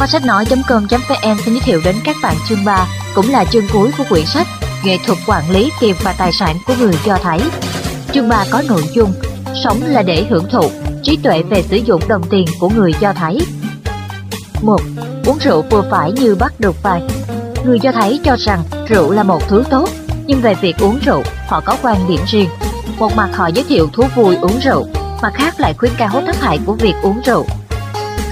Kho sách nói.com.vn xin giới thiệu đến các bạn chương 3, cũng là chương cuối của quyển sách Nghệ thuật quản lý tiền và tài sản của người Do Thái. Chương 3 có nội dung Sống là để hưởng thụ, trí tuệ về sử dụng đồng tiền của người Do Thái. 1. Uống rượu vừa phải như bắt được vài. Người Do Thái cho rằng rượu là một thứ tốt, nhưng về việc uống rượu, họ có quan điểm riêng. Một mặt họ giới thiệu thú vui uống rượu, mặt khác lại khuyến cáo tác hại của việc uống rượu.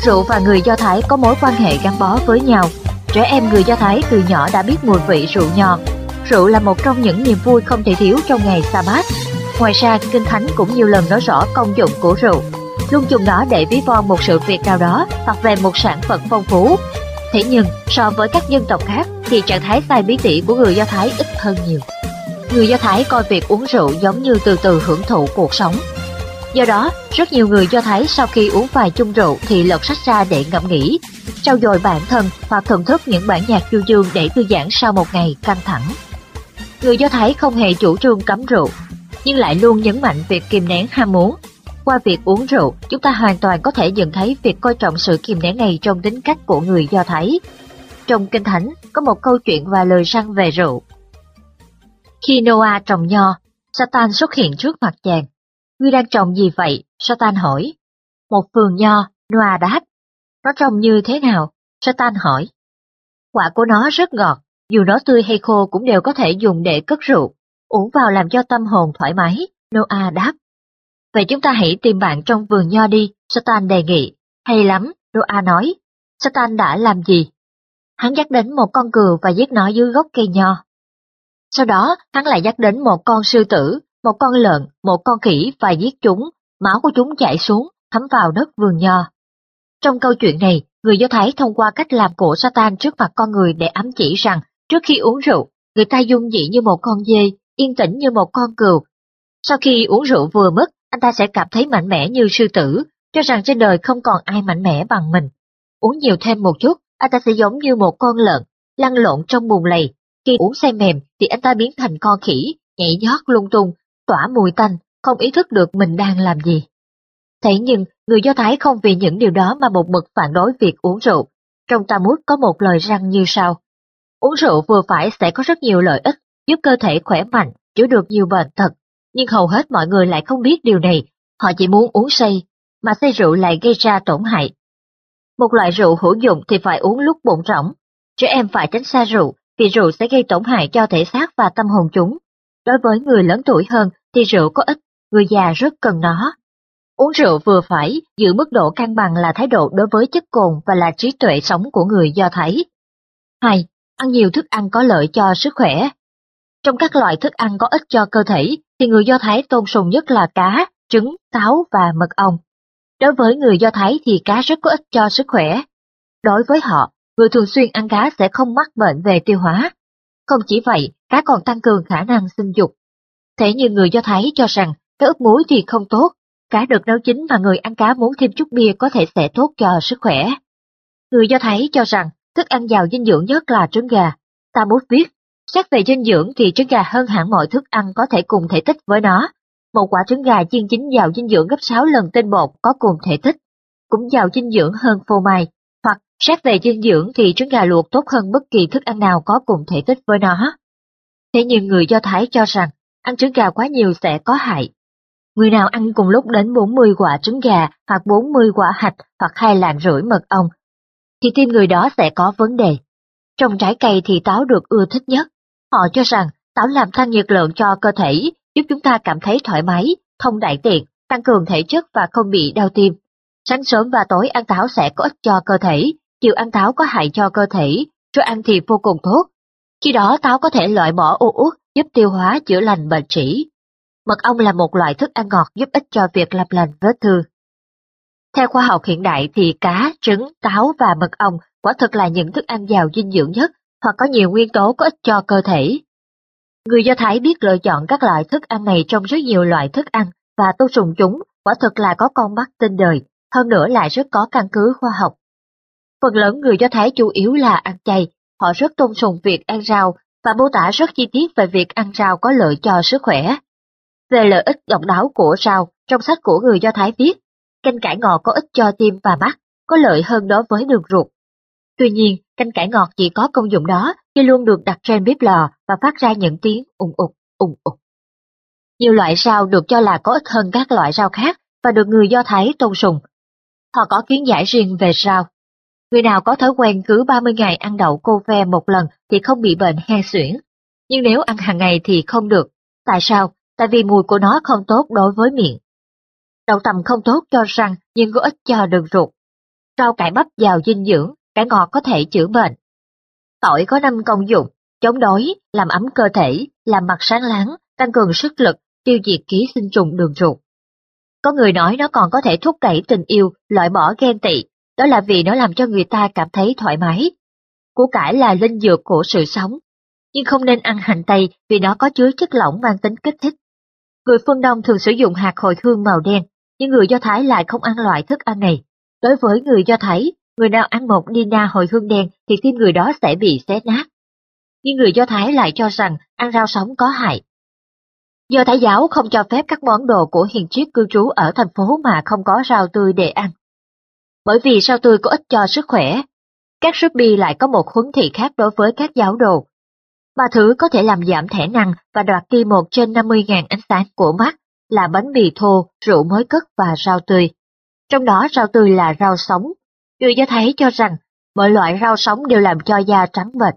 Rượu và người Do Thái có mối quan hệ gắn bó với nhau. Trẻ em người Do Thái từ nhỏ đã biết mùi vị rượu nho. Rượu là một trong những niềm vui không thể thiếu trong ngày Sa-bát. Ngoài ra, Kinh Thánh cũng nhiều lần nói rõ công dụng của rượu, luôn dùng nó để ví von một sự việc nào đó hoặc về một sản phẩm phong phú. Thế nhưng, so với các dân tộc khác thì trạng thái sai bí tỉ của người Do Thái ít hơn nhiều. Người Do Thái coi việc uống rượu giống như từ từ hưởng thụ cuộc sống. Do đó, rất nhiều người Do Thái sau khi uống vài chung rượu thì lật sách ra để ngẫm nghĩ, trau dồi bản thân hoặc thưởng thức những bản nhạc du dương để thư giãn sau một ngày căng thẳng. Người Do Thái không hề chủ trương cấm rượu, nhưng lại luôn nhấn mạnh việc kìm nén ham muốn. Qua việc uống rượu, chúng ta hoàn toàn có thể nhận thấy việc coi trọng sự kìm nén này trong tính cách của người Do Thái. Trong Kinh Thánh có một câu chuyện và lời răng về rượu. Khi Noah trồng nho, Satan xuất hiện trước mặt chàng. Ngươi đang trồng gì vậy? Satan hỏi. Một vườn nho, Noah đáp. Nó trồng như thế nào? Satan hỏi. Quả của nó rất ngọt, dù nó tươi hay khô cũng đều có thể dùng để cất rượu, uống vào làm cho tâm hồn thoải mái, Noah đáp. Vậy chúng ta hãy tìm bạn trong vườn nho đi, Satan đề nghị. Hay lắm, Noah nói. Satan đã làm gì? Hắn dắt đến một con cừu và giết nó dưới gốc cây nho. Sau đó, hắn lại dắt đến một con sư tử, một con lợn, một con khỉ và giết chúng, máu của chúng chảy xuống, thấm vào đất vườn nho. Trong câu chuyện này, người Do Thái thông qua cách làm của Satan trước mặt con người để ám chỉ rằng trước khi uống rượu, người ta dung dị như một con dê, yên tĩnh như một con cừu. Sau khi uống rượu vừa mất, anh ta sẽ cảm thấy mạnh mẽ như sư tử, cho rằng trên đời không còn ai mạnh mẽ bằng mình. Uống nhiều thêm một chút, anh ta sẽ giống như một con lợn, lăn lộn trong bùn lầy. Khi uống say mềm thì anh ta biến thành con khỉ, nhảy nhót lung tung, tỏa mùi tanh, không ý thức được mình đang làm gì. Thế nhưng, người Do Thái không vì những điều đó mà một mực phản đối việc uống rượu. Trong Talmud có một lời răng như sau. Uống rượu vừa phải sẽ có rất nhiều lợi ích, giúp cơ thể khỏe mạnh, chữa được nhiều bệnh tật. Nhưng hầu hết mọi người lại không biết điều này, họ chỉ muốn uống say, mà say rượu lại gây ra tổn hại. Một loại rượu hữu dụng thì phải uống lúc bụng rỗng. Trẻ em phải tránh xa rượu, vì rượu sẽ gây tổn hại cho thể xác và tâm hồn chúng. Đối với người lớn tuổi hơn thì rượu có ích, người già rất cần nó. Uống rượu vừa phải, giữ mức độ cân bằng là thái độ đối với chất cồn và là trí tuệ sống của người Do Thái. 2. Ăn nhiều thức ăn có lợi cho sức khỏe. Trong các loại thức ăn có ích cho cơ thể, thì người Do Thái tôn sùng nhất là cá, trứng, táo và mật ong. Đối với người Do Thái thì cá rất có ích cho sức khỏe. Đối với họ, người thường xuyên ăn cá sẽ không mắc bệnh về tiêu hóa. Không chỉ vậy, cá còn tăng cường khả năng sinh dục. Thế nhưng người Do Thái cho rằng cá ướp muối thì không tốt, cá được nấu chín mà người ăn cá muốn thêm chút bia có thể sẽ tốt cho sức khỏe. Người Do Thái cho rằng thức ăn giàu dinh dưỡng nhất là trứng gà. Ta muốn biết xét về dinh dưỡng thì trứng gà hơn hẳn mọi thức ăn có thể cùng thể tích với nó. Một quả trứng gà chiên chín giàu dinh dưỡng gấp 6 lần tinh bột có cùng thể tích, cũng giàu dinh dưỡng hơn phô mai, hoặc xét về dinh dưỡng thì trứng gà luộc tốt hơn bất kỳ thức ăn nào có cùng thể tích với nó. Thế nhưng người Do Thái cho rằng ăn trứng gà quá nhiều sẽ có hại. Người nào ăn cùng lúc đến 40 quả trứng gà hoặc 40 quả hạch hoặc hai lạng rưỡi mật ong, thì tim người đó sẽ có vấn đề. Trong trái cây thì táo được ưa thích nhất. Họ cho rằng táo làm tăng nhiệt lượng cho cơ thể, giúp chúng ta cảm thấy thoải mái, thông đại tiện, tăng cường thể chất và không bị đau tim. Sáng sớm và tối ăn táo sẽ có ích cho cơ thể, chiều ăn táo có hại cho cơ thể, rồi ăn thì vô cùng tốt. Khi đó táo có thể loại bỏ u uất, giúp tiêu hóa chữa lành bệnh trĩ. Mật ong là một loại thức ăn ngọt giúp ích cho việc làm lành vết thương. Theo khoa học hiện đại thì cá, trứng, táo và mật ong quả thực là những thức ăn giàu dinh dưỡng nhất hoặc có nhiều nguyên tố có ích cho cơ thể. Người Do Thái biết lựa chọn các loại thức ăn này trong rất nhiều loại thức ăn và tôn sùng chúng quả thực là có con mắt tinh đời, hơn nữa lại rất có căn cứ khoa học. Phần lớn người Do Thái chủ yếu là ăn chay, họ rất tôn sùng việc ăn rau và mô tả rất chi tiết về việc ăn rau có lợi cho sức khỏe. Về lợi ích độc đáo của rau, trong sách của người Do Thái viết, canh cải ngọt có ích cho tim và mắt, có lợi hơn đối với đường ruột. Tuy nhiên, canh cải ngọt chỉ có công dụng đó khi luôn được đặt trên bếp lò và phát ra những tiếng ùng ục, ùng ục. Nhiều loại rau được cho là có ích hơn các loại rau khác và được người Do Thái tôn sùng. Họ có kiến giải riêng về rau. Người nào có thói quen cứ 30 ngày ăn đậu cô ve một lần thì không bị bệnh hen suyễn. Nhưng nếu ăn hàng ngày thì không được. Tại sao? Tại vì mùi của nó không tốt đối với miệng. Đậu tầm không tốt cho răng nhưng có ích cho đường ruột. Rau cải bắp giàu dinh dưỡng, cải ngọt có thể chữa bệnh. Tỏi có năm công dụng, chống đói, làm ấm cơ thể, làm mặt sáng láng, tăng cường sức lực, tiêu diệt ký sinh trùng đường ruột. Có người nói nó còn có thể thúc đẩy tình yêu, loại bỏ ghen tị, đó là vì nó làm cho người ta cảm thấy thoải mái. Củ cải là linh dược của sự sống, nhưng không nên ăn hành tây vì nó có chứa chất lỏng mang tính kích thích. Người phương Đông thường sử dụng hạt hồi hương màu đen, nhưng người Do Thái lại không ăn loại thức ăn này. Đối với người Do Thái, người nào ăn một nina hồi hương đen thì tim người đó sẽ bị xé nát. Nhưng người Do Thái lại cho rằng ăn rau sống có hại. Do Thái giáo không cho phép các món đồ của hiền triết cư trú ở thành phố mà không có rau tươi để ăn. Bởi vì sao tôi có ích cho sức khỏe. Các rabbi lại có một huấn thị khác đối với các giáo đồ. Ba thứ có thể làm giảm thể năng và đoạt đi một trên 50.000 ánh sáng của mắt là bánh mì thô, rượu mới cất và rau tươi. Trong đó rau tươi là rau sống. Người Do Thái cho rằng mọi loại rau sống đều làm cho da trắng bệch.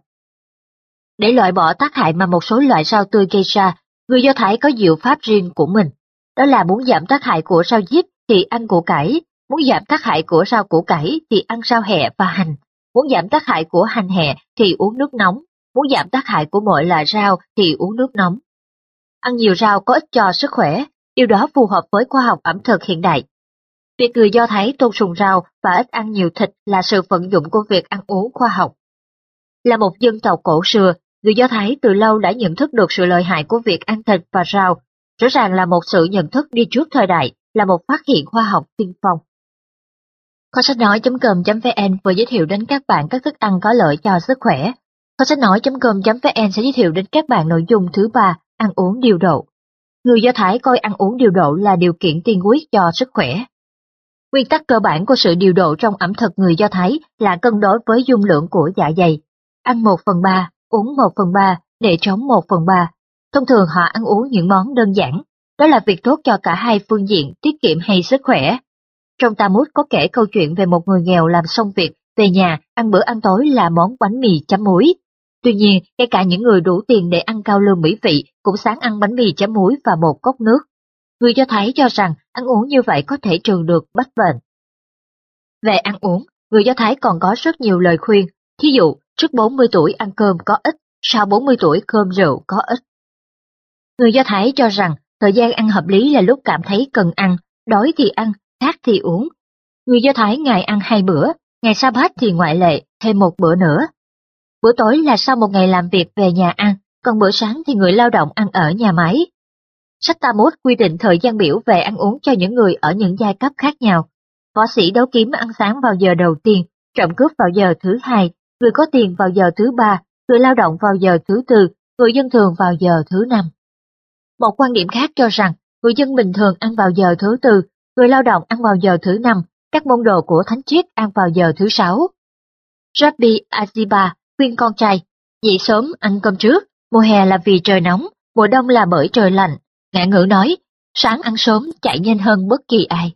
Để loại bỏ tác hại mà một số loại rau tươi gây ra, người Do Thái có diệu pháp riêng của mình. Đó là muốn giảm tác hại của rau diếp thì ăn củ cải, muốn giảm tác hại của rau củ cải thì ăn rau hẹ và hành, muốn giảm tác hại của hành hẹ thì uống nước nóng, muốn giảm tác hại của mọi loại rau thì uống nước nóng. Ăn nhiều rau có ích cho sức khỏe, điều đó phù hợp với khoa học ẩm thực hiện đại. Việc người Do Thái tôn sùng rau và ít ăn nhiều thịt là sự vận dụng của việc ăn uống khoa học. Là một dân tộc cổ xưa, người Do Thái từ lâu đã nhận thức được sự lợi hại của việc ăn thịt và rau, rõ ràng là một sự nhận thức đi trước thời đại, là một phát hiện khoa học tiên phong. Kho sách nói.com.vn vừa giới thiệu đến các bạn các thức ăn có lợi cho sức khỏe. Kho sách nói.com.vn sẽ giới thiệu đến các bạn nội dung thứ ba, ăn uống điều độ. Người Do Thái coi ăn uống điều độ là điều kiện tiên quyết cho sức khỏe. Nguyên tắc cơ bản của sự điều độ trong ẩm thực người Do Thái là cân đối với dung lượng của dạ dày. Ăn 1 phần 3, uống 1 phần 3, để trống 1 phần 3. Thông thường họ ăn uống những món đơn giản. Đó là việc tốt cho cả hai phương diện tiết kiệm hay sức khỏe. Trong Talmud có kể câu chuyện về một người nghèo làm xong việc, về nhà ăn bữa ăn tối là món bánh mì chấm muối. Tuy nhiên, ngay cả những người đủ tiền để ăn cao lương mỹ vị cũng sáng ăn bánh mì chấm muối và một cốc nước. Người Do Thái cho rằng ăn uống như vậy có thể trừ được bách bệnh. Về ăn uống, người Do Thái còn có rất nhiều lời khuyên, thí dụ trước 40 tuổi ăn cơm có ít, sau 40 tuổi cơm rượu có ít. Người Do Thái cho rằng thời gian ăn hợp lý là lúc cảm thấy cần ăn, đói thì ăn, khác thì uống. Người Do Thái ngày ăn hai bữa, ngày sa bát thì ngoại lệ, thêm một bữa nữa. Bữa tối là sau một ngày làm việc về nhà ăn, còn bữa sáng thì người lao động ăn ở nhà máy. Sách Tamut quy định thời gian biểu về ăn uống cho những người ở những giai cấp khác nhau. Võ sĩ đấu kiếm ăn sáng vào giờ đầu tiên, trộm cướp vào giờ thứ hai, người có tiền vào giờ thứ ba, người lao động vào giờ thứ tư, người dân thường vào giờ thứ năm. Một quan điểm khác cho rằng người dân bình thường ăn vào giờ thứ tư, người lao động ăn vào giờ thứ năm, các môn đồ của thánh triết ăn vào giờ thứ sáu. Rabbi Aziba khuyên con trai, dậy sớm ăn cơm trước, mùa hè là vì trời nóng, mùa đông là bởi trời lạnh. Ngạn ngữ nói, sáng ăn sớm chạy nhanh hơn bất kỳ ai.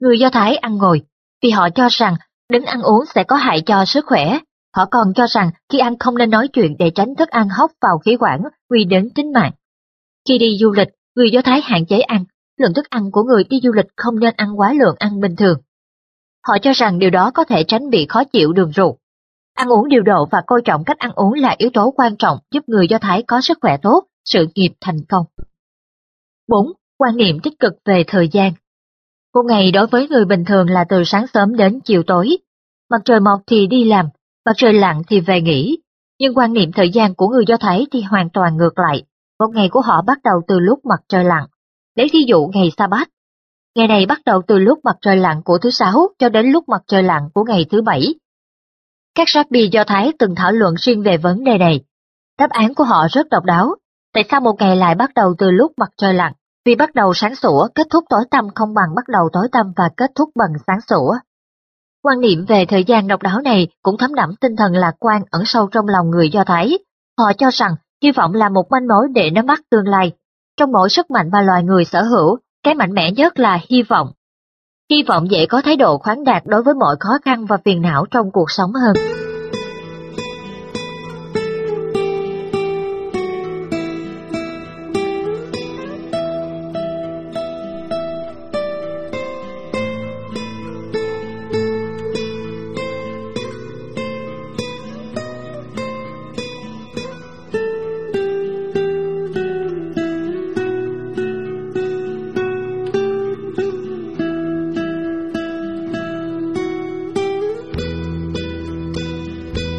Người Do Thái ăn ngồi, vì họ cho rằng đứng ăn uống sẽ có hại cho sức khỏe. Họ còn cho rằng khi ăn không nên nói chuyện để tránh thức ăn hóc vào khí quản, nguy đến tính mạng. Khi đi du lịch, người Do Thái hạn chế ăn, lượng thức ăn của người đi du lịch không nên ăn quá lượng ăn bình thường. Họ cho rằng điều đó có thể tránh bị khó chịu đường ruột. Ăn uống điều độ và coi trọng cách ăn uống là yếu tố quan trọng giúp người Do Thái có sức khỏe tốt, sự nghiệp thành công. 4. Quan niệm tích cực về thời gian Một ngày đối với người bình thường là từ sáng sớm đến chiều tối. Mặt trời mọc thì đi làm, mặt trời lặn thì về nghỉ. Nhưng quan niệm thời gian của người Do Thái thì hoàn toàn ngược lại. Một ngày của họ bắt đầu từ lúc mặt trời lặn. Lấy ví dụ ngày Sa-bát. Ngày này bắt đầu từ lúc mặt trời lặn của thứ sáu cho đến lúc mặt trời lặn của ngày thứ bảy. Các rabbi Do Thái từng thảo luận riêng về vấn đề này. Đáp án của họ rất độc đáo. Tại sao một ngày lại bắt đầu từ lúc mặt trời lặn? Vì bắt đầu sáng sủa, kết thúc tối tăm không bằng bắt đầu tối tăm và kết thúc bằng sáng sủa. Quan niệm về thời gian độc đáo này cũng thấm đẫm tinh thần lạc quan ẩn sâu trong lòng người Do Thái. Họ cho rằng hy vọng là một manh mối để nắm bắt tương lai. Trong mỗi sức mạnh mà loài người sở hữu, cái mạnh mẽ nhất là hy vọng. Hy vọng dễ có thái độ khoáng đạt đối với mọi khó khăn và phiền não trong cuộc sống hơn.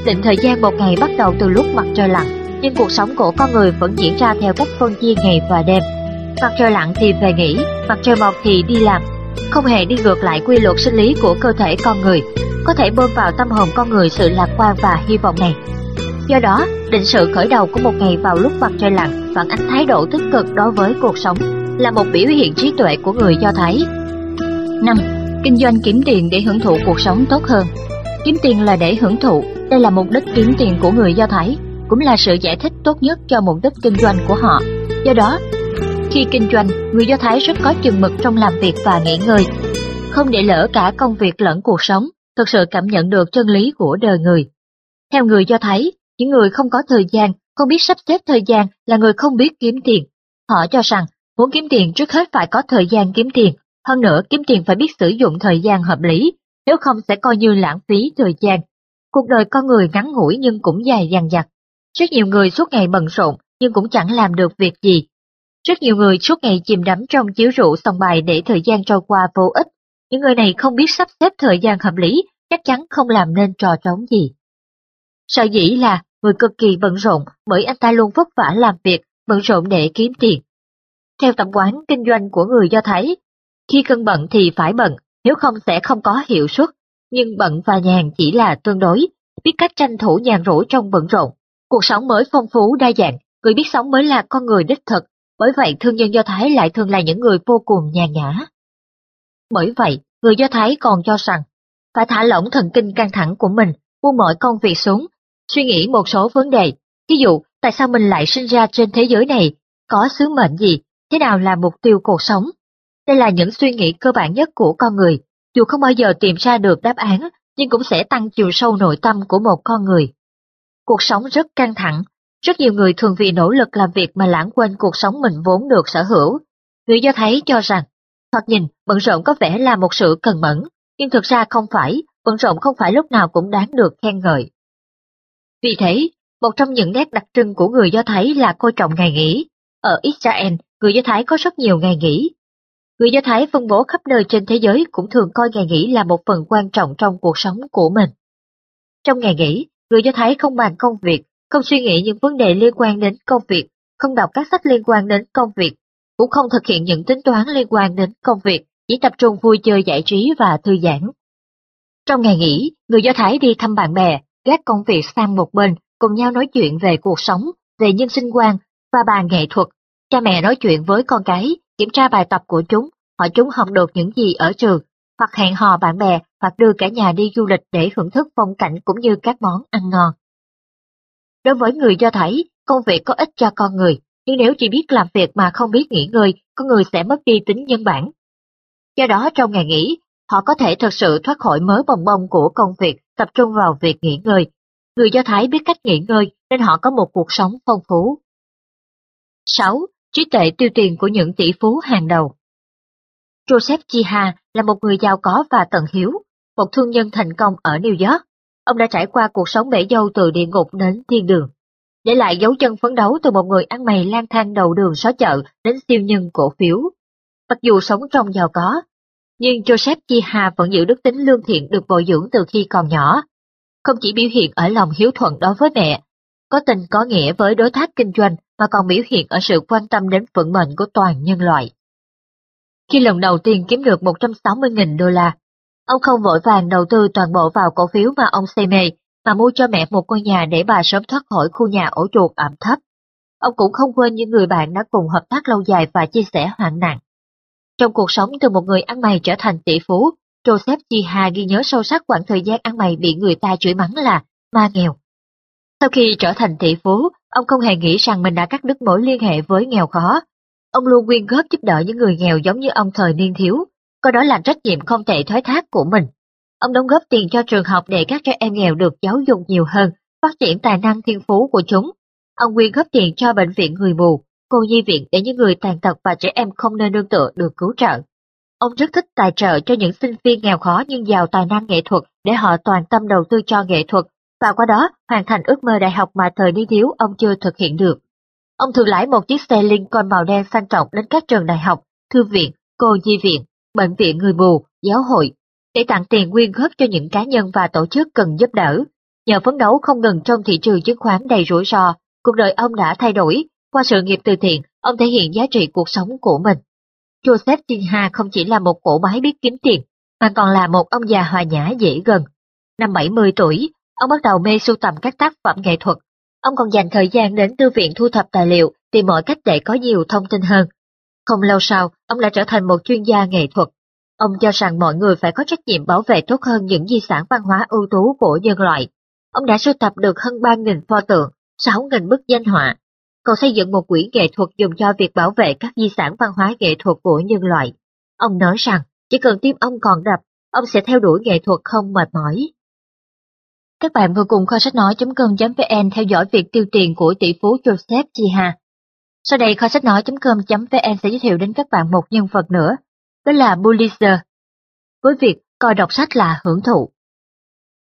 Định thời gian một ngày bắt đầu từ lúc mặt trời lặn, nhưng cuộc sống của con người vẫn diễn ra theo cách phân chia ngày và đêm. Mặt trời lặn thì về nghỉ, mặt trời mọc thì đi làm, không hề đi ngược lại quy luật sinh lý của cơ thể con người, có thể bơm vào tâm hồn con người sự lạc quan và hy vọng này. Do đó, định sự khởi đầu của một ngày vào lúc mặt trời lặn phản ánh thái độ tích cực đối với cuộc sống, là một biểu hiện trí tuệ của người Do Thái. 5. Kinh doanh kiếm tiền để hưởng thụ cuộc sống tốt hơn Kiếm tiền là để hưởng thụ, đây là mục đích kiếm tiền của người Do Thái, cũng là sự giải thích tốt nhất cho mục đích kinh doanh của họ. Do đó, khi kinh doanh, người Do Thái rất có chừng mực trong làm việc và nghỉ ngơi, không để lỡ cả công việc lẫn cuộc sống, thực sự cảm nhận được chân lý của đời người. Theo người Do Thái, những người không có thời gian, không biết sắp xếp thời gian là người không biết kiếm tiền. Họ cho rằng, muốn kiếm tiền trước hết phải có thời gian kiếm tiền, hơn nữa kiếm tiền phải biết sử dụng thời gian hợp lý, nếu không sẽ coi như lãng phí thời gian. Cuộc đời con người ngắn ngủi nhưng cũng dài dằng dặc. Rất nhiều người suốt ngày bận rộn nhưng cũng chẳng làm được việc gì. Rất nhiều người suốt ngày chìm đắm trong chiếu rượu sòng bài để thời gian trôi qua vô ích. Những người này không biết sắp xếp thời gian hợp lý, chắc chắn không làm nên trò trống gì. Sợ dĩ là người cực kỳ bận rộn bởi anh ta luôn vất vả làm việc, bận rộn để kiếm tiền. Theo tập quán kinh doanh của người Do Thái, khi cân bận thì phải bận, nếu không sẽ không có hiệu suất. Nhưng bận và nhàn chỉ là tương đối, biết cách tranh thủ nhàn rỗi trong bận rộn. Cuộc sống mới phong phú đa dạng, người biết sống mới là con người đích thực, bởi vậy thương nhân Do Thái lại thường là những người vô cùng nhàn nhã. Bởi vậy, người Do Thái còn cho rằng, phải thả lỏng thần kinh căng thẳng của mình, buông mọi công việc xuống, suy nghĩ một số vấn đề. Ví dụ, tại sao mình lại sinh ra trên thế giới này, có sứ mệnh gì, thế nào là mục tiêu cuộc sống, đây là những suy nghĩ cơ bản nhất của con người, dù không bao giờ tìm ra được đáp án, nhưng cũng sẽ tăng chiều sâu nội tâm của một con người. Cuộc sống rất căng thẳng, rất nhiều người thường vì nỗ lực làm việc mà lãng quên cuộc sống mình vốn được sở hữu. Người Do Thái cho rằng, thoạt nhìn bận rộn có vẻ là một sự cần mẫn, nhưng thực ra không phải, bận rộn không phải lúc nào cũng đáng được khen ngợi. Vì thế, một trong những nét đặc trưng của người Do Thái là coi trọng ngày nghỉ. Ở Israel, người Do Thái có rất nhiều ngày nghỉ, Người Do Thái phân bố khắp nơi trên thế giới cũng thường coi ngày nghỉ là một phần quan trọng trong cuộc sống của mình. Trong ngày nghỉ, người Do Thái không bàn công việc, không suy nghĩ những vấn đề liên quan đến công việc, không đọc các sách liên quan đến công việc, cũng không thực hiện những tính toán liên quan đến công việc, chỉ tập trung vui chơi giải trí và thư giãn. Trong ngày nghỉ, người Do Thái đi thăm bạn bè, gác công việc sang một bên, cùng nhau nói chuyện về cuộc sống, về nhân sinh quan và bàn nghệ thuật. Cha mẹ nói chuyện với con cái, kiểm tra bài tập của chúng, hỏi chúng học được những gì ở trường, hoặc hẹn hò bạn bè, hoặc đưa cả nhà đi du lịch để thưởng thức phong cảnh cũng như các món ăn ngon. Đối với người Do Thái, công việc có ích cho con người, nhưng nếu chỉ biết làm việc mà không biết nghỉ ngơi, con người sẽ mất đi tính nhân bản. Do đó trong ngày nghỉ, họ có thể thật sự thoát khỏi mớ bồng bông của công việc, tập trung vào việc nghỉ ngơi. Người Do Thái biết cách nghỉ ngơi nên họ có một cuộc sống phong phú. 6 trí tuệ tiêu tiền của những tỷ phú hàng đầu. Joseph Chiha là một người giàu có và tận hiếu, một thương nhân thành công ở New York. Ông đã trải qua cuộc sống bể dâu từ địa ngục đến thiên đường, để lại dấu chân phấn đấu từ một người ăn mày lang thang đầu đường xó chợ đến siêu nhân cổ phiếu. Mặc dù sống trong giàu có, nhưng Joseph Chiha vẫn giữ đức tính lương thiện được bồi dưỡng từ khi còn nhỏ. Không chỉ biểu hiện ở lòng hiếu thuận đối với mẹ, có tình có nghĩa với đối tác kinh doanh mà còn biểu hiện ở sự quan tâm đến vận mệnh của toàn nhân loại. Khi lần đầu tiên kiếm được 160.000 đô la, ông không vội vàng đầu tư toàn bộ vào cổ phiếu mà ông say mê, mà mua cho mẹ một ngôi nhà để bà sớm thoát khỏi khu nhà ổ chuột ẩm thấp. Ông cũng không quên những người bạn đã cùng hợp tác lâu dài và chia sẻ hoạn nạn. Trong cuộc sống từ một người ăn mày trở thành tỷ phú, Joseph Chiha ghi nhớ sâu sắc khoảng thời gian ăn mày bị người ta chửi mắng là ma nghèo. Sau khi trở thành tỷ phú, ông không hề nghĩ rằng mình đã cắt đứt mối liên hệ với nghèo khó. Ông luôn quyên góp giúp đỡ những người nghèo giống như ông thời niên thiếu, coi đó là trách nhiệm không thể thoái thác của mình. Ông đóng góp tiền cho trường học để các trẻ em nghèo được giáo dục nhiều hơn, phát triển tài năng thiên phú của chúng. Ông quyên góp tiền cho bệnh viện người mù, cô nhi viện để những người tàn tật và trẻ em không nơi nương tựa được cứu trợ. Ông rất thích tài trợ cho những sinh viên nghèo khó nhưng giàu tài năng nghệ thuật để họ toàn tâm đầu tư cho nghệ thuật, và qua đó hoàn thành ước mơ đại học mà thời niên thiếu ông chưa thực hiện được. Ông thường lái một chiếc xe Lincoln màu đen sang trọng đến các trường đại học, thư viện, cô di viện, bệnh viện người mù, giáo hội, để tặng tiền quyên góp cho những cá nhân và tổ chức cần giúp đỡ. Nhờ phấn đấu không ngừng trong thị trường chứng khoán đầy rủi ro, cuộc đời ông đã thay đổi. Qua sự nghiệp từ thiện, ông thể hiện giá trị cuộc sống của mình. Joseph Tinha không chỉ là một cổ máy biết kiếm tiền, mà còn là một ông già hòa nhã dễ gần. Năm 70 tuổi, ông bắt đầu mê sưu tầm các tác phẩm nghệ thuật. Ông còn dành thời gian đến thư viện thu thập tài liệu, tìm mọi cách để có nhiều thông tin hơn. Không lâu sau, ông đã trở thành một chuyên gia nghệ thuật. Ông cho rằng mọi người phải có trách nhiệm bảo vệ tốt hơn những di sản văn hóa ưu tú của nhân loại. Ông đã sưu tập được hơn 3.000 pho tượng, 6.000 bức danh họa, còn xây dựng một quỹ nghệ thuật dùng cho việc bảo vệ các di sản văn hóa nghệ thuật của nhân loại. Ông nói rằng, chỉ cần tim ông còn đập, ông sẽ theo đuổi nghệ thuật không mệt mỏi. Các bạn vừa cùng kho sách nói.com.vn theo dõi việc tiêu tiền của tỷ phú Joseph Chiha. Sau đây kho sách nói.com.vn sẽ giới thiệu đến các bạn một nhân vật nữa, đó là Pulitzer. Với việc coi đọc sách là hưởng thụ.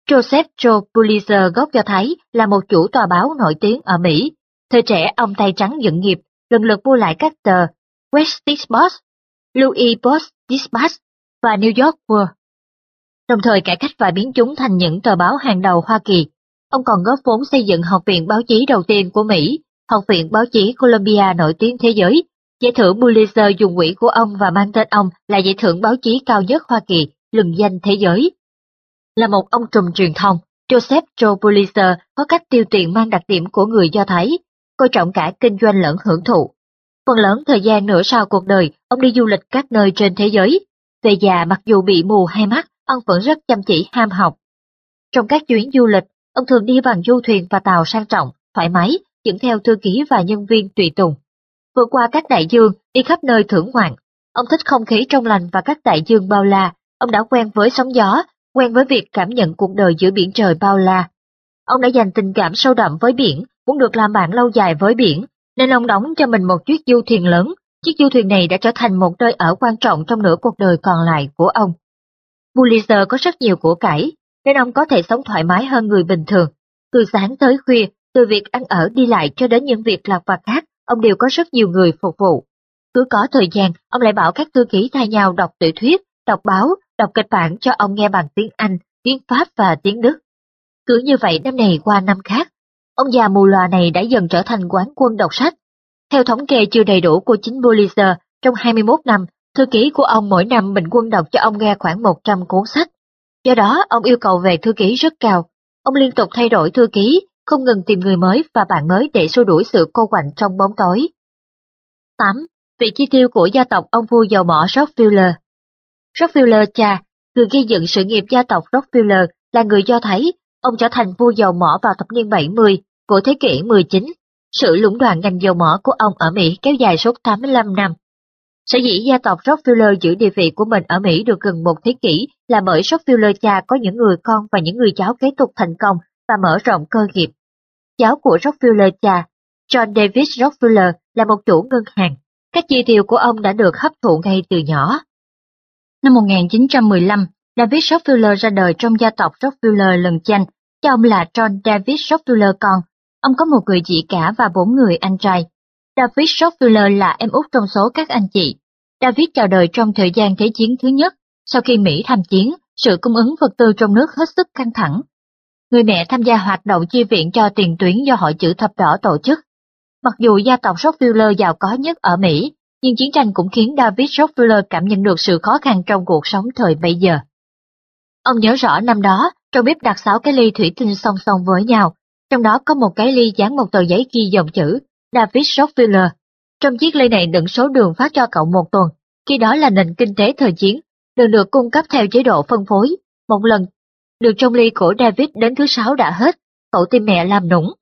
Joseph Joe Pulitzer gốc Do Thái là một chủ tòa báo nổi tiếng ở Mỹ. Thời trẻ ông tay trắng dựng nghiệp, lần lượt mua lại các tờ West Dispatch, Louis Post Dispatch và New York World. Đồng thời cải cách và biến chúng thành những tờ báo hàng đầu Hoa Kỳ. Ông còn góp vốn xây dựng học viện báo chí đầu tiên của Mỹ, Học viện báo chí Columbia nổi tiếng thế giới. Giải thưởng Pulitzer dùng quỹ của ông và mang tên ông là giải thưởng báo chí cao nhất Hoa Kỳ, lừng danh thế giới. Là một ông trùm truyền thông, Joseph Joe Pulitzer có cách tiêu tiền mang đặc điểm của người Do Thái, coi trọng cả kinh doanh lẫn hưởng thụ. Phần lớn thời gian nửa sau cuộc đời, ông đi du lịch các nơi trên thế giới. Về già mặc dù bị mù hai mắt, ông vẫn rất chăm chỉ ham học. Trong các chuyến du lịch, ông thường đi bằng du thuyền và tàu sang trọng, thoải mái, dẫn theo thư ký và nhân viên tùy tùng. Vượt qua các đại dương, đi khắp nơi thưởng ngoạn. Ông thích không khí trong lành và các đại dương bao la, ông đã quen với sóng gió, quen với việc cảm nhận cuộc đời giữa biển trời bao la. Ông đã dành tình cảm sâu đậm với biển, muốn được làm bạn lâu dài với biển, nên ông đóng cho mình một chiếc du thuyền lớn. Chiếc du thuyền này đã trở thành một nơi ở quan trọng trong nửa cuộc đời còn lại của ông. Pulitzer có rất nhiều của cải, nên ông có thể sống thoải mái hơn người bình thường. Từ sáng tới khuya, từ việc ăn ở đi lại cho đến những việc lặt vặt khác, ông đều có rất nhiều người phục vụ. Cứ có thời gian, ông lại bảo các thư ký thay nhau đọc tiểu thuyết, đọc báo, đọc kịch bản cho ông nghe bằng tiếng Anh, tiếng Pháp và tiếng Đức. Cứ như vậy năm này qua năm khác, ông già mù lòa này đã dần trở thành quán quân đọc sách. Theo thống kê chưa đầy đủ của chính Pulitzer, trong 21 năm, thư ký của ông mỗi năm bình quân đọc cho ông nghe khoảng 100 cuốn sách. Do đó, ông yêu cầu về thư ký rất cao. Ông liên tục thay đổi thư ký, không ngừng tìm người mới và bạn mới để xua đuổi sự cô quạnh trong bóng tối. 8. Vị chi tiêu của gia tộc ông vua dầu mỏ Rockefeller Rockefeller cha, người gây dựng sự nghiệp gia tộc Rockefeller là người Do Thái, ông trở thành vua dầu mỏ vào thập niên 70 của thế kỷ 19. Sự lũng đoạn ngành dầu mỏ của ông ở Mỹ kéo dài suốt 85 năm. Sở dĩ gia tộc Rockefeller giữ địa vị của mình ở Mỹ được gần một thế kỷ là bởi Rockefeller cha có những người con và những người cháu kế tục thành công và mở rộng cơ nghiệp. Cháu của Rockefeller cha, John Davis Rockefeller là một chủ ngân hàng. Các chi tiêu của ông đã được hấp thụ ngay từ nhỏ. Năm 1915, David Rockefeller ra đời trong gia tộc Rockefeller lần chanh, cho ông là John David Rockefeller con. Ông có một người chị cả và bốn người anh trai. David Rockefeller là em út trong số các anh chị. David chào đời trong thời gian Thế chiến thứ nhất. Sau khi Mỹ tham chiến, sự cung ứng vật tư trong nước hết sức căng thẳng. Người mẹ tham gia hoạt động chi viện cho tiền tuyến do Hội chữ thập đỏ tổ chức. Mặc dù gia tộc Rockefeller giàu có nhất ở Mỹ, nhưng chiến tranh cũng khiến David Rockefeller cảm nhận được sự khó khăn trong cuộc sống thời bấy giờ. Ông nhớ rõ năm đó, trong bếp đặt 6 cái ly thủy tinh song song với nhau, trong đó có một cái ly dán một tờ giấy ghi dòng chữ David Rockefeller. Trong chiếc ly này đựng số đường phát cho cậu một tuần, khi đó là nền kinh tế thời chiến. đường được cung cấp theo chế độ phân phối. Một lần, đường trong ly của David đến thứ sáu đã hết, cậu tim mẹ làm nũng.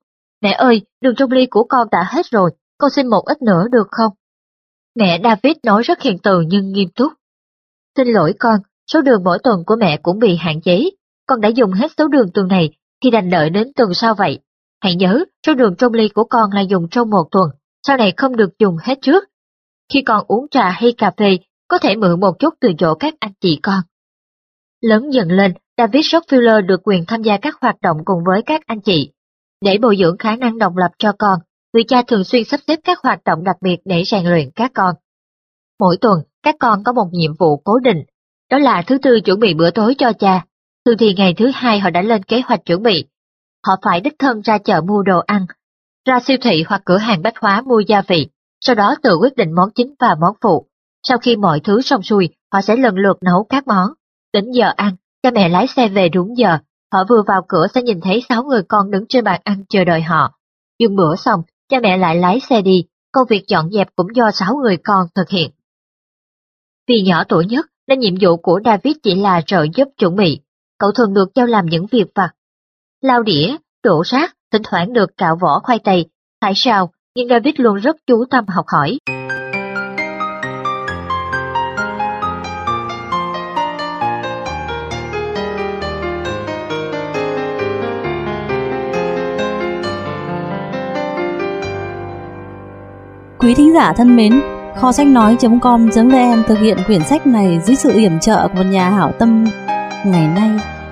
Mẹ ơi, đường trong ly của con đã hết rồi, con xin một ít nữa được không? Mẹ David nói rất hiền từ nhưng nghiêm túc. Xin lỗi con, số đường mỗi tuần của mẹ cũng bị hạn chế. Con đã dùng hết số đường tuần này thì đành đợi đến tuần sau vậy. Hãy nhớ, số đường trong ly của con là dùng trong một tuần, sau này không được dùng hết trước. Khi con uống trà hay cà phê, có thể mượn một chút từ chỗ các anh chị con. Lớn dần lên, David Rockefeller được quyền tham gia các hoạt động cùng với các anh chị. Để bồi dưỡng khả năng độc lập cho con, người cha thường xuyên sắp xếp các hoạt động đặc biệt để rèn luyện các con. Mỗi tuần, các con có một nhiệm vụ cố định, đó là thứ tư chuẩn bị bữa tối cho cha. Thường thì ngày thứ hai họ đã lên kế hoạch chuẩn bị. Họ phải đích thân ra chợ mua đồ ăn, ra siêu thị hoặc cửa hàng bách hóa mua gia vị, sau đó tự quyết định món chính và món phụ. Sau khi mọi thứ xong xuôi, họ sẽ lần lượt nấu các món. Đến giờ ăn, cha mẹ lái xe về đúng giờ. Họ vừa vào cửa sẽ nhìn thấy sáu người con đứng trên bàn ăn chờ đợi họ. Dùng bữa xong, cha mẹ lại lái xe đi, công việc dọn dẹp cũng do sáu người con thực hiện. Vì nhỏ tuổi nhất, nên nhiệm vụ của David chỉ là trợ giúp chuẩn bị. Cậu thường được giao làm những việc vặt. Lau đĩa, đổ rác, thỉnh thoảng được cạo vỏ khoai tây. Tại sao? Nhưng David luôn rất chú tâm học hỏi. Quý thính giả thân mến, kho sách nói.com.vn thực hiện quyển sách này dưới sự yểm trợ của một nhà hảo tâm. Ngày nay,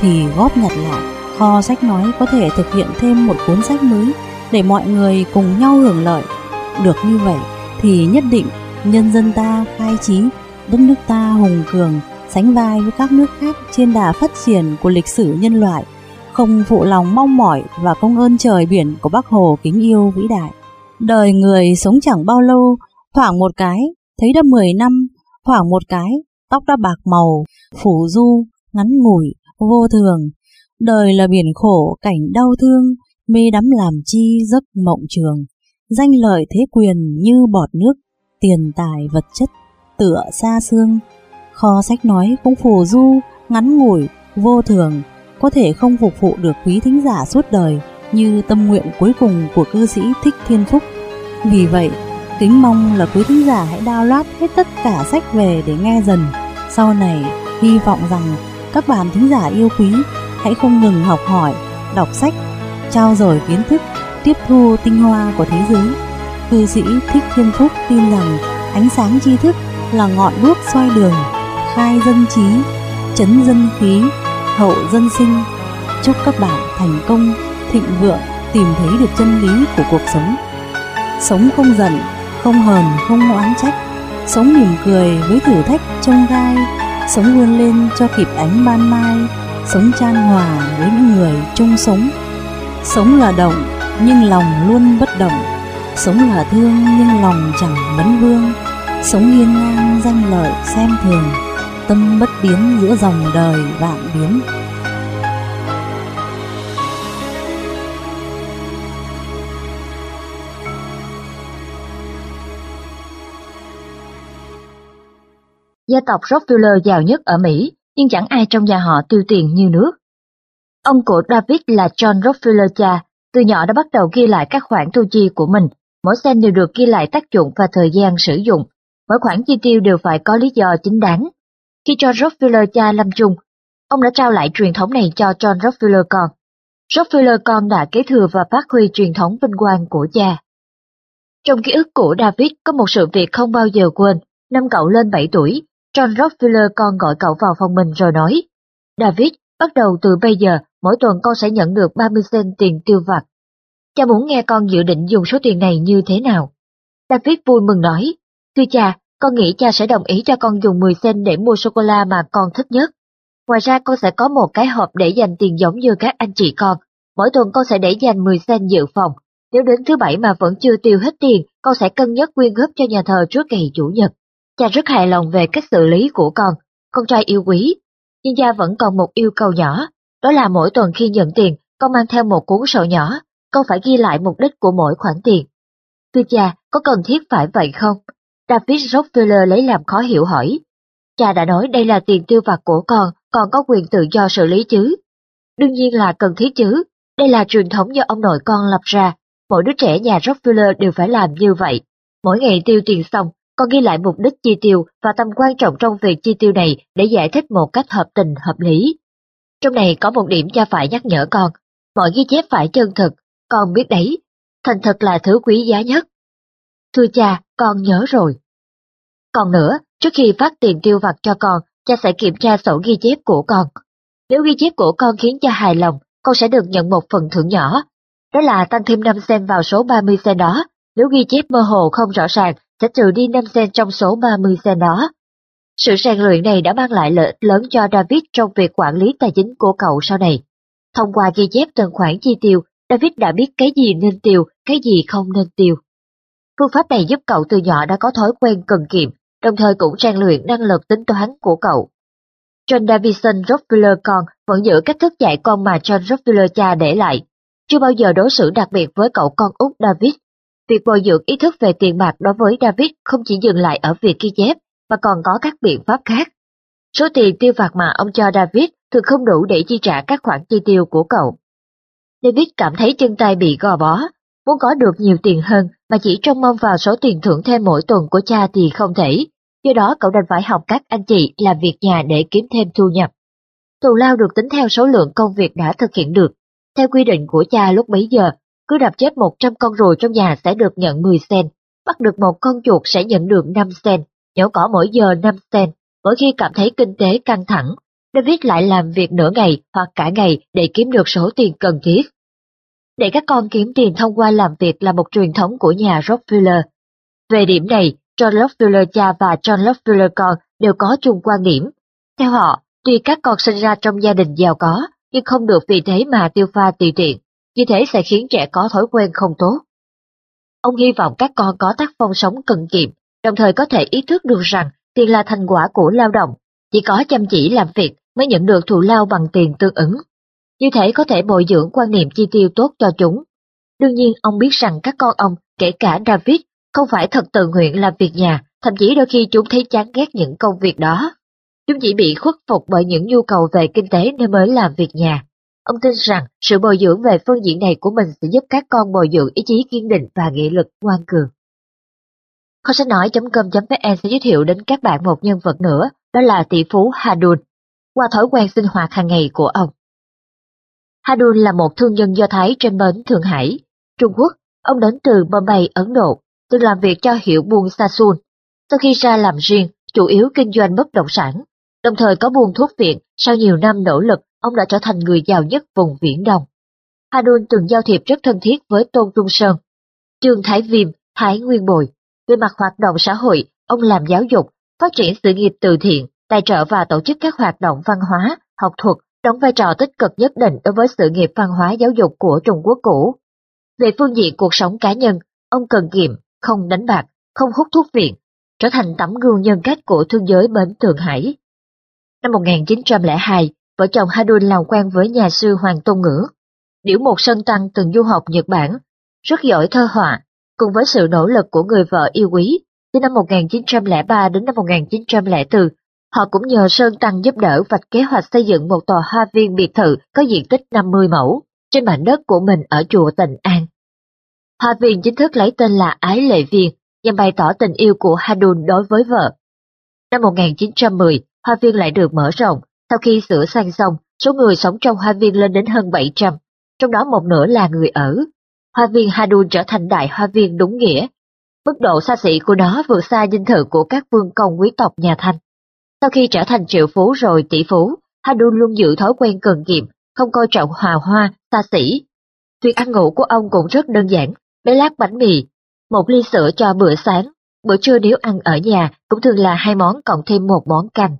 thì góp nhặt lại. Kho sách nói có thể thực hiện thêm một cuốn sách mới để mọi người cùng nhau hưởng lợi. Được như vậy thì nhất định nhân dân ta khai trí, đất nước ta hùng cường, sánh vai với các nước khác trên đà phát triển của lịch sử nhân loại, không phụ lòng mong mỏi và công ơn trời biển của Bác Hồ kính yêu vĩ đại. Đời người sống chẳng bao lâu, thoảng một cái, thấy đã 10 năm, thoảng một cái, tóc đã bạc màu, phủ du, ngắn ngủi, vô thường. Đời là biển khổ, cảnh đau thương, mê đắm làm chi giấc mộng trường. Danh lợi thế quyền như bọt nước, tiền tài vật chất, tựa xa xương. Kho sách nói cũng phù du, ngắn ngủi, vô thường, có thể không phục vụ được quý thính giả suốt đời như tâm nguyện cuối cùng của cư sĩ Thích Thiên Phúc. Vì vậy, kính mong là quý thính giả hãy download hết tất cả sách về để nghe dần. Sau này, hy vọng rằng các bạn thính giả yêu quý hãy không ngừng học hỏi, đọc sách, trao dồi kiến thức, tiếp thu tinh hoa của thế giới. Cư sĩ Thích Thiên Phúc tin rằng ánh sáng tri thức là ngọn đuốc soi đường, khai dân trí, chấn dân khí, hậu dân sinh. Chúc các bạn thành công, thịnh vượng, tìm thấy được chân lý của cuộc sống. Sống không giận, không hờn, không oán trách. Sống mỉm cười với thử thách trông gai. Sống vươn lên cho kịp ánh ban mai. Sống chan hòa với những người chung sống. Sống là động, nhưng lòng luôn bất động. Sống là thương, nhưng lòng chẳng vấn vương. Sống hiên ngang danh lợi xem thường. Tâm bất biến giữa dòng đời vạn biến. Gia tộc Rockefeller giàu nhất ở Mỹ, nhưng chẳng ai trong nhà họ tiêu tiền như nước. Ông của David là John Rockefeller cha, từ nhỏ đã bắt đầu ghi lại các khoản thu chi của mình, mỗi sen đều được ghi lại tác dụng và thời gian sử dụng, mỗi khoản chi tiêu đều phải có lý do chính đáng. Khi John Rockefeller cha lâm chung, ông đã trao lại truyền thống này cho John Rockefeller con. Rockefeller con đã kế thừa và phát huy truyền thống vinh quang của cha. Trong ký ức của David có một sự việc không bao giờ quên, năm cậu lên 7 tuổi, John Rockefeller còn gọi cậu vào phòng mình rồi nói, David, bắt đầu từ bây giờ, mỗi tuần con sẽ nhận được 30 cent tiền tiêu vặt. Cha muốn nghe con dự định dùng số tiền này như thế nào? David vui mừng nói, thưa cha, con nghĩ cha sẽ đồng ý cho con dùng 10 sen để mua sô-cô-la mà con thích nhất. Ngoài ra con sẽ có một cái hộp để dành tiền giống như các anh chị con. Mỗi tuần con sẽ để dành 10 sen dự phòng. Nếu đến thứ bảy mà vẫn chưa tiêu hết tiền, con sẽ cân nhắc quyên góp cho nhà thờ trước ngày Chủ nhật. Cha rất hài lòng về cách xử lý của con, con trai yêu quý. Nhưng cha vẫn còn một yêu cầu nhỏ, đó là mỗi tuần khi nhận tiền, con mang theo một cuốn sổ nhỏ, con phải ghi lại mục đích của mỗi khoản tiền. Thưa cha, có cần thiết phải vậy không? David Rockefeller lấy làm khó hiểu hỏi. Cha đã nói đây là tiền tiêu vặt của con, con có quyền tự do xử lý chứ. Đương nhiên là cần thiết chứ, đây là truyền thống do ông nội con lập ra, mỗi đứa trẻ nhà Rockefeller đều phải làm như vậy. Mỗi ngày tiêu tiền xong, con ghi lại mục đích chi tiêu và tầm quan trọng trong việc chi tiêu này để giải thích một cách hợp tình hợp lý. Trong này có một điểm cha phải nhắc nhở con, mọi ghi chép phải chân thực, con biết đấy, thành thật là thứ quý giá nhất. Thưa cha, con nhớ rồi. Còn nữa, trước khi phát tiền tiêu vặt cho con, cha sẽ kiểm tra sổ ghi chép của con. Nếu ghi chép của con khiến cha hài lòng, con sẽ được nhận một phần thưởng nhỏ. Đó là tăng thêm 5 sen vào số 30 sen đó. Nếu ghi chép mơ hồ không rõ ràng, sẽ trừ đi 5 sen trong số 30 sen đó. Sự rèn luyện này đã mang lại lợi ích lớn cho David trong việc quản lý tài chính của cậu sau này. Thông qua ghi chép từng khoản chi tiêu, David đã biết cái gì nên tiêu, cái gì không nên tiêu. Phương pháp này giúp cậu từ nhỏ đã có thói quen cần kiệm, đồng thời cũng rèn luyện năng lực tính toán của cậu. John Davison Rockefeller con vẫn giữ cách thức dạy con mà John Rockefeller cha để lại, chưa bao giờ đối xử đặc biệt với cậu con út David. Việc bồi dưỡng ý thức về tiền bạc đối với David không chỉ dừng lại ở việc ghi chép, mà còn có các biện pháp khác. Số tiền tiêu vặt mà ông cho David thường không đủ để chi trả các khoản chi tiêu của cậu. David cảm thấy chân tay bị gò bó, muốn có được nhiều tiền hơn mà chỉ trông mong vào số tiền thưởng thêm mỗi tuần của cha thì không thể, do đó cậu đành phải học các anh chị làm việc nhà để kiếm thêm thu nhập. Thù lao được tính theo số lượng công việc đã thực hiện được. Theo quy định của cha lúc bấy giờ, cứ đập chết 100 con rùa trong nhà sẽ được nhận 10 sen, bắt được một con chuột sẽ nhận được 5 sen, nhổ cỏ mỗi giờ 5 sen. Mỗi khi cảm thấy kinh tế căng thẳng, David lại làm việc nửa ngày hoặc cả ngày để kiếm được số tiền cần thiết. Để các con kiếm tiền thông qua làm việc là một truyền thống của nhà Rockefeller. Về điểm này, John Rockefeller cha và John Rockefeller con đều có chung quan điểm. Theo họ, tuy các con sinh ra trong gia đình giàu có, nhưng không được vì thế mà tiêu pha tùy tiện, như thế sẽ khiến trẻ có thói quen không tốt. Ông hy vọng các con có tác phong sống cần kiệm, đồng thời có thể ý thức được rằng tiền là thành quả của lao động, chỉ có chăm chỉ làm việc mới nhận được thù lao bằng tiền tương ứng. Như thế có thể bồi dưỡng quan niệm chi tiêu tốt cho chúng. Đương nhiên ông biết rằng các con ông, kể cả David, không phải thật tự nguyện làm việc nhà, thậm chí đôi khi chúng thấy chán ghét những công việc đó. Chúng chỉ bị khuất phục bởi những nhu cầu về kinh tế nên mới làm việc nhà. Ông tin rằng sự bồi dưỡng về phương diện này của mình sẽ giúp các con bồi dưỡng ý chí kiên định và nghị lực ngoan cường. Kho sách nói.com.vn sẽ giới thiệu đến các bạn một nhân vật nữa, đó là tỷ phú Hadun, qua thói quen sinh hoạt hàng ngày của ông. Hadun là một thương nhân Do Thái trên bến Thượng Hải, Trung Quốc. Ông đến từ Bombay, Ấn Độ, từng làm việc cho hiệu buôn Sasun. Sau khi ra làm riêng, chủ yếu kinh doanh bất động sản, đồng thời có buôn thuốc viện. Sau nhiều năm nỗ lực, ông đã trở thành người giàu nhất vùng Viễn Đông. Hanun từng giao thiệp rất thân thiết với Tôn Trung Sơn, Trương Thái Viêm, Thái Nguyên Bồi. Về mặt hoạt động xã hội, ông làm giáo dục, phát triển sự nghiệp từ thiện, tài trợ và tổ chức các hoạt động văn hóa, học thuật, đóng vai trò tích cực nhất định đối với sự nghiệp văn hóa giáo dục của Trung Quốc cũ. Về phương diện cuộc sống cá nhân, ông cần kiệm, không đánh bạc, không hút thuốc viện, trở thành tấm gương nhân cách của thương giới bến Thượng Hải. Năm 1902, vợ chồng Hadun làm quen với nhà sư Hoàng Tôn Ngữ. Điểu một sân tăng từng du học Nhật Bản, rất giỏi thơ họa, cùng với sự nỗ lực của người vợ yêu quý, từ năm 1903 đến năm 1904, họ cũng nhờ Sơn Tăng giúp đỡ vạch kế hoạch xây dựng một tòa hoa viên biệt thự có diện tích 50 mẫu trên mảnh đất của mình ở chùa Tịnh An. Hoa viên chính thức lấy tên là Ái Lệ Viên, nhằm bày tỏ tình yêu của Hadun đối với vợ. Năm 1910, hoa viên lại được mở rộng, sau khi sửa sang xong, số người sống trong hoa viên lên đến hơn 700, trong đó một nửa là người ở. Hoa viên Hadun trở thành đại hoa viên đúng nghĩa. Mức độ xa xỉ của nó vượt xa dinh thự của các vương công quý tộc nhà Thanh. Sau khi trở thành triệu phú rồi tỷ phú, Hadun luôn giữ thói quen cần kiệm, không coi trọng hòa hoa, xa xỉ. Việc ăn ngủ của ông cũng rất đơn giản, bé lát bánh mì, một ly sữa cho bữa sáng, bữa trưa nếu ăn ở nhà cũng thường là hai món cộng thêm một món canh.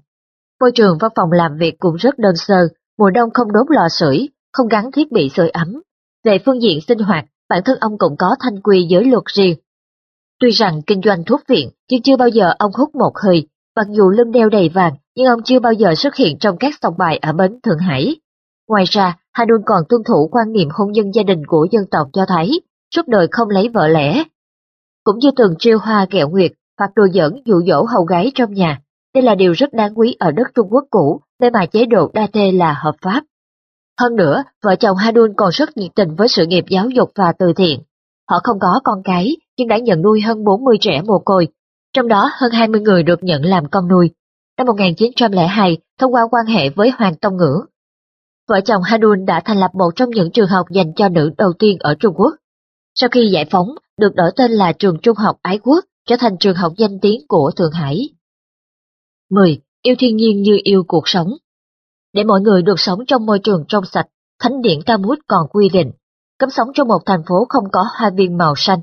Môi trường văn phòng làm việc cũng rất đơn sơ, mùa đông không đốt lò sưởi, không gắn thiết bị sưởi ấm. Về phương diện sinh hoạt, bản thân ông cũng có thanh quy giới luật riêng. Tuy rằng kinh doanh thuốc viện, nhưng chưa bao giờ ông hút một hơi, mặc dù lưng đeo đầy vàng, nhưng ông chưa bao giờ xuất hiện trong các sòng bài ở bến Thượng Hải. Ngoài ra, Hà Đôn còn tuân thủ quan niệm hôn nhân gia đình của dân tộc cho thấy, suốt đời không lấy vợ lẽ. Cũng như từng triêu hoa kẹo nguyệt, hoặc đồ giỡn dụ dỗ hầu gái trong nhà. Đây là điều rất đáng quý ở đất Trung Quốc cũ, nơi mà chế độ đa thê là hợp pháp. Hơn nữa, vợ chồng Hadun còn rất nhiệt tình với sự nghiệp giáo dục và từ thiện. Họ không có con cái, nhưng đã nhận nuôi hơn 40 trẻ mồ côi, trong đó hơn 20 người được nhận làm con nuôi. Năm 1902, thông qua quan hệ với Hoàng Tông Ngữ, vợ chồng Hadun đã thành lập một trong những trường học dành cho nữ đầu tiên ở Trung Quốc. Sau khi giải phóng, được đổi tên là Trường Trung học Ái Quốc, trở thành trường học danh tiếng của Thượng Hải. 10. Yêu thiên nhiên như yêu cuộc sống Để mọi người được sống trong môi trường trong sạch, Thánh điển Talmud còn quy định, cấm sống trong một thành phố không có hoa viên màu xanh.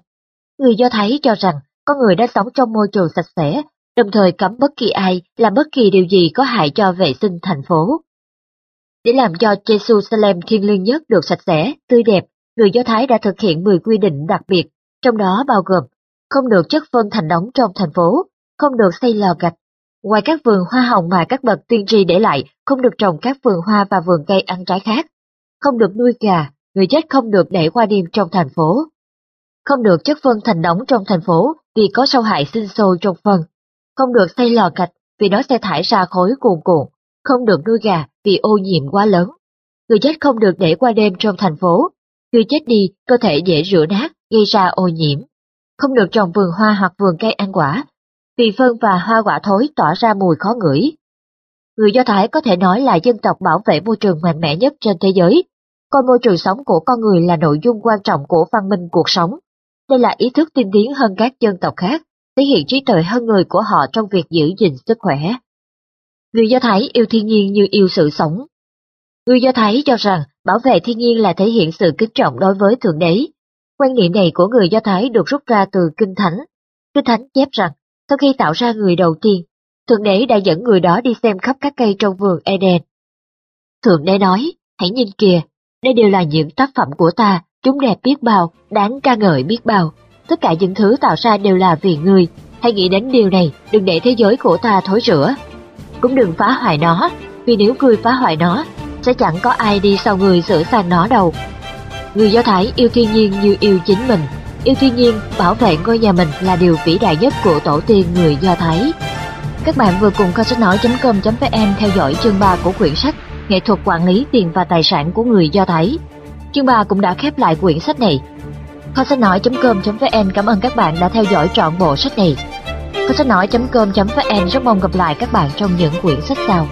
Người Do Thái cho rằng, có người đã sống trong môi trường sạch sẽ, đồng thời cấm bất kỳ ai làm bất kỳ điều gì có hại cho vệ sinh thành phố. Để làm cho Jerusalem thiên liêng nhất được sạch sẽ, tươi đẹp, người Do Thái đã thực hiện 10 quy định đặc biệt, trong đó bao gồm không được chất phân thành đống trong thành phố, không được xây lò gạch. Ngoài các vườn hoa hồng mà các bậc tiên tri để lại, không được trồng các vườn hoa và vườn cây ăn trái khác. Không được nuôi gà, người chết không được để qua đêm trong thành phố. Không được chất phân thành đống trong thành phố vì có sâu hại sinh sôi trong phân. Không được xây lò gạch vì nó sẽ thải ra khối cuồn cuộn. Không được nuôi gà vì ô nhiễm quá lớn. Người chết không được để qua đêm trong thành phố. Người chết đi, cơ thể dễ rửa nát, gây ra ô nhiễm không được trồng vườn hoa hoặc vườn cây ăn quả, vì phân và hoa quả thối tỏa ra mùi khó ngửi. Người Do Thái có thể nói là dân tộc bảo vệ môi trường mạnh mẽ nhất trên thế giới, coi môi trường sống của con người là nội dung quan trọng của văn minh cuộc sống. Đây là ý thức tiên tiến hơn các dân tộc khác, thể hiện trí tuệ hơn người của họ trong việc giữ gìn sức khỏe. Người Do Thái yêu thiên nhiên như yêu sự sống. Người Do Thái cho rằng bảo vệ thiên nhiên là thể hiện sự kính trọng đối với Thượng Đế, Quan niệm này của người Do Thái được rút ra từ Kinh Thánh. Kinh Thánh chép rằng, sau khi tạo ra người đầu tiên, Thượng Đế đã dẫn người đó đi xem khắp các cây trong vườn Eden. Thượng Đế nói, hãy nhìn kìa, đây đều là những tác phẩm của ta, chúng đẹp biết bao, đáng ca ngợi biết bao. Tất cả những thứ tạo ra đều là vì người, hãy nghĩ đến điều này, đừng để thế giới của ta thối rữa. Cũng đừng phá hoại nó, vì nếu người phá hoại nó, sẽ chẳng có ai đi sau người sửa sang nó đâu. Người Do Thái yêu thiên nhiên như yêu chính mình. Yêu thiên nhiên, bảo vệ ngôi nhà mình là điều vĩ đại nhất của tổ tiên người Do Thái. Các bạn vừa cùng kho sách nói.com.vn theo dõi chương 3 của quyển sách Nghệ thuật quản lý tiền và tài sản của người Do Thái. Chương 3 cũng đã khép lại quyển sách này. Kho sách nói.com.vn cảm ơn các bạn đã theo dõi trọn bộ sách này. Kho sách nói.com.vn rất mong gặp lại các bạn trong những quyển sách sau.